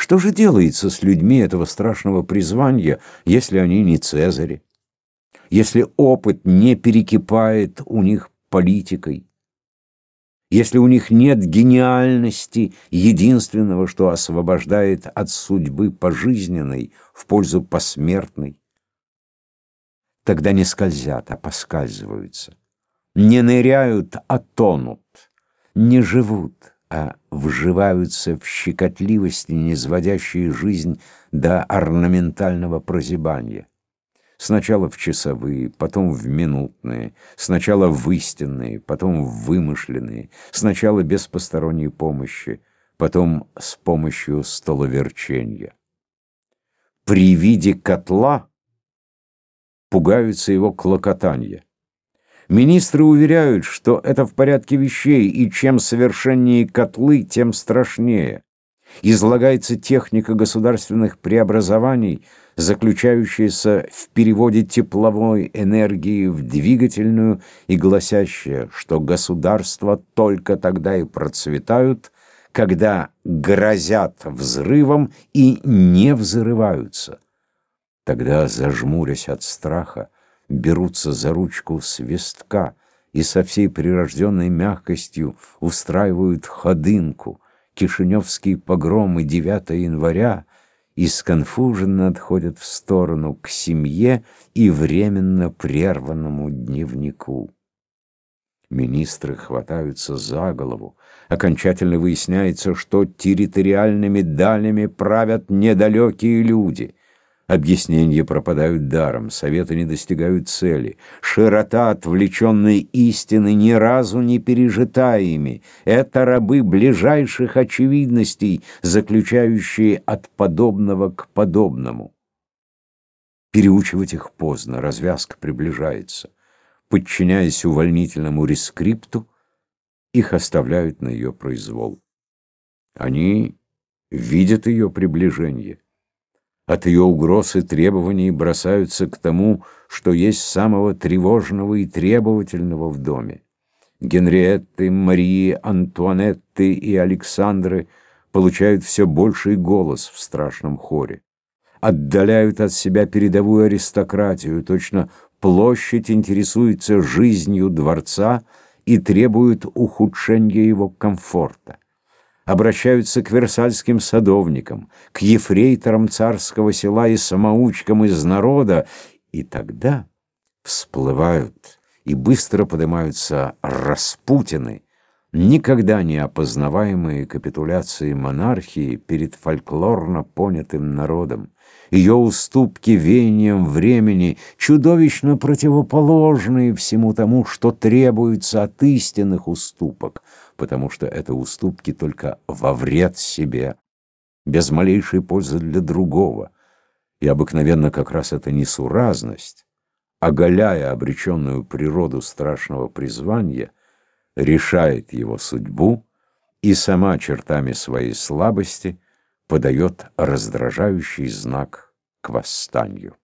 Что же делается с людьми этого страшного призвания, если они не Цезари? Если опыт не перекипает у них политикой? Если у них нет гениальности, единственного, что освобождает от судьбы пожизненной в пользу посмертной? Тогда не скользят, а поскальзываются. Не ныряют, а тонут. Не живут, а вживаются в щекотливости, низводящие жизнь до орнаментального прозябания. Сначала в часовые, потом в минутные, сначала в истинные, потом в вымышленные, сначала без посторонней помощи, потом с помощью столоверчения. При виде котла пугаются его клокотания. Министры уверяют, что это в порядке вещей, и чем совершеннее котлы, тем страшнее. Излагается техника государственных преобразований, заключающаяся в переводе тепловой энергии в двигательную и гласящая, что государства только тогда и процветают, когда грозят взрывом и не взрываются. Тогда, зажмурясь от страха, берутся за ручку свистка и со всей прирожденной мягкостью устраивают ходынку, кишиневские погромы 9 января и сконфуженно отходят в сторону к семье и временно прерванному дневнику. Министры хватаются за голову. Окончательно выясняется, что территориальными далями правят недалекие люди — Объяснения пропадают даром, советы не достигают цели. Широта отвлеченной истины ни разу не пережита ими. Это рабы ближайших очевидностей, заключающие от подобного к подобному. Переучивать их поздно, развязка приближается. Подчиняясь увольнительному рескрипту, их оставляют на ее произвол. Они видят ее приближение от ее угроз и требований бросаются к тому, что есть самого тревожного и требовательного в доме. Генриетты, Марии, Антуанетты и Александры получают все больший голос в страшном хоре. Отдаляют от себя передовую аристократию, точно площадь интересуется жизнью дворца и требует ухудшения его комфорта обращаются к версальским садовникам, к ефрейторам царского села и самоучкам из народа, и тогда всплывают и быстро поднимаются распутины, никогда не опознаваемые капитуляции монархии перед фольклорно понятым народом, ее уступки веянием времени, чудовищно противоположные всему тому, что требуется от истинных уступок, потому что это уступки только во вред себе, без малейшей пользы для другого. И обыкновенно как раз эта несуразность, оголяя обреченную природу страшного призвания, решает его судьбу и сама чертами своей слабости подает раздражающий знак к восстанию.